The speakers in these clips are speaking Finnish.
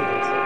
accidents.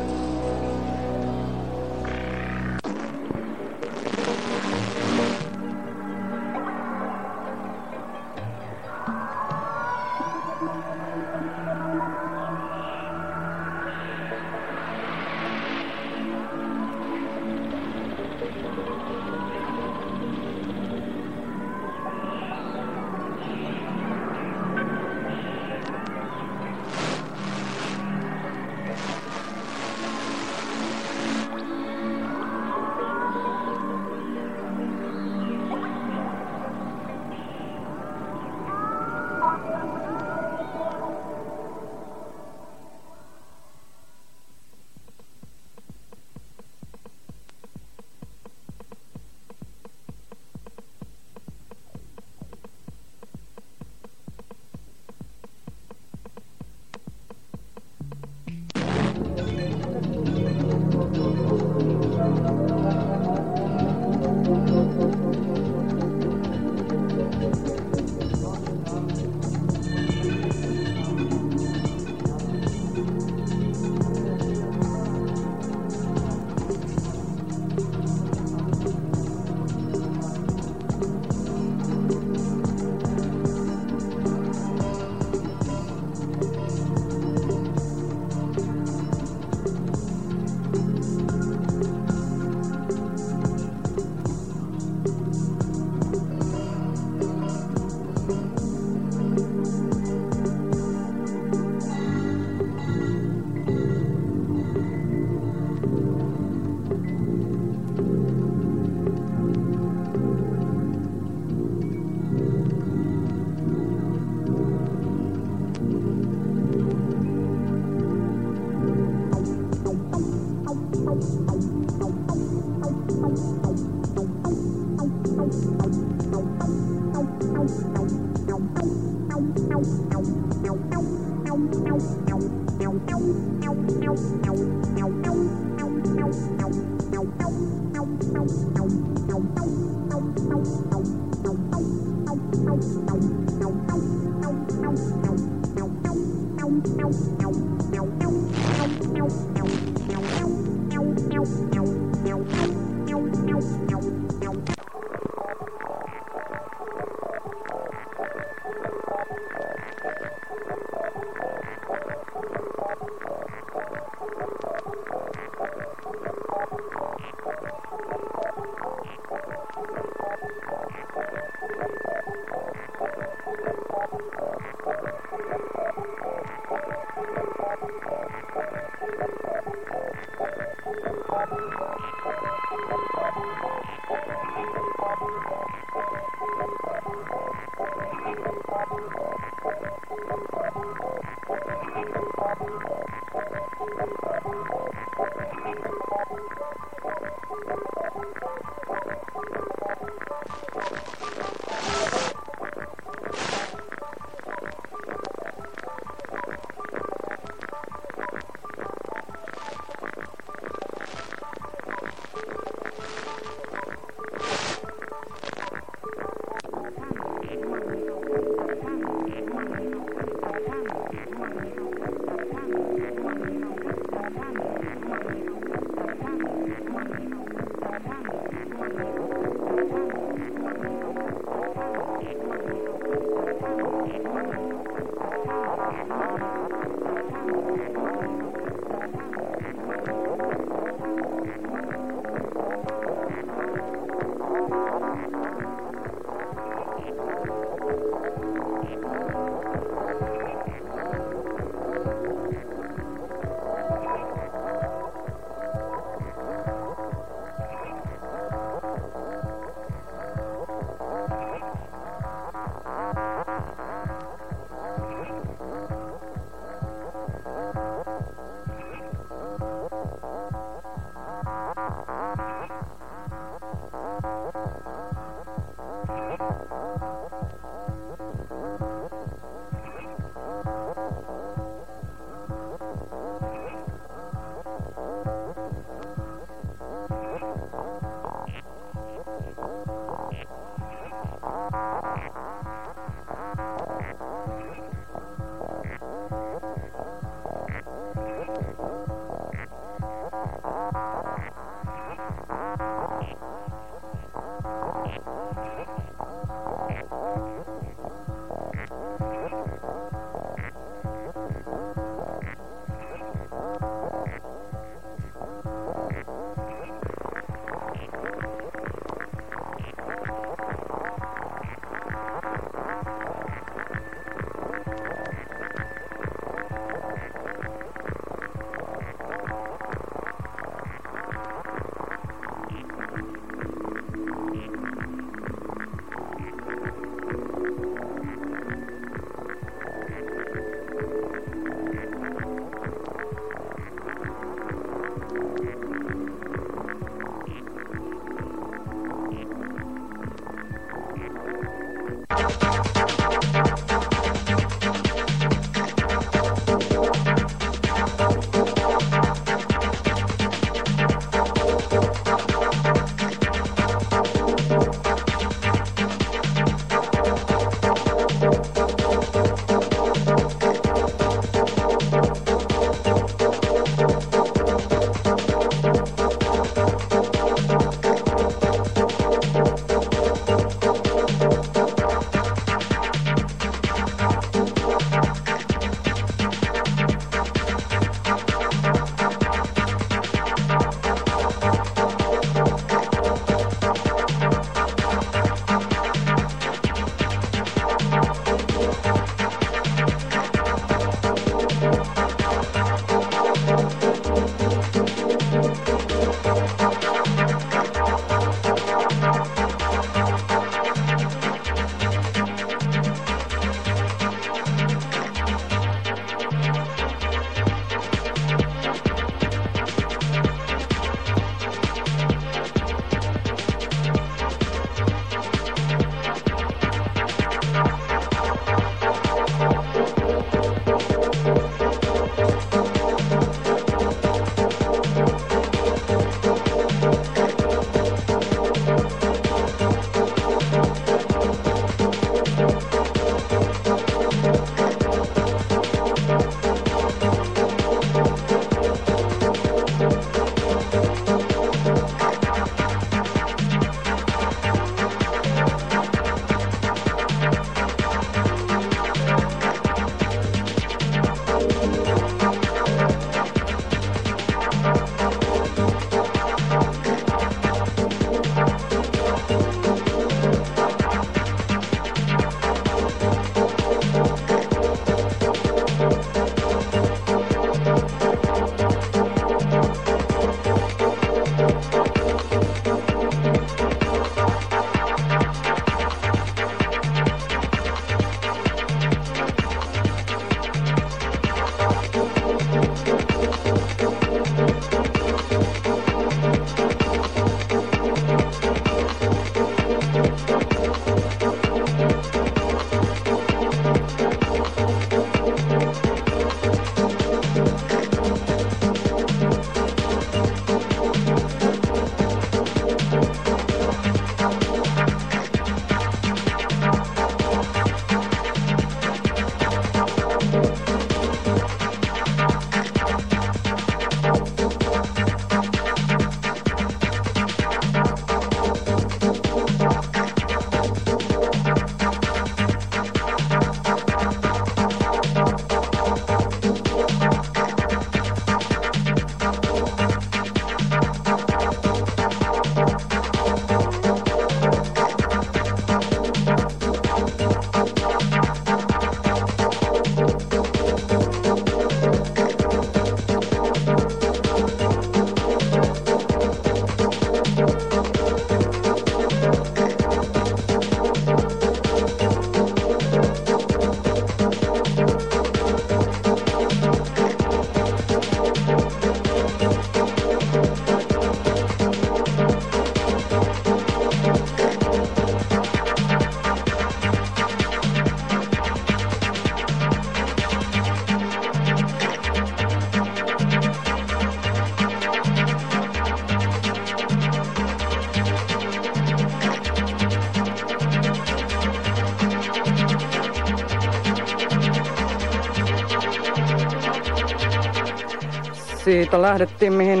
Siitä lähdettiin, mihin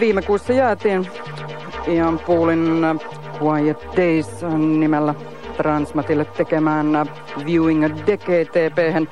viime kuussa jäätiin. Ian Poolin Quiet Days nimellä Transmatille tekemään Viewing a Decade TP.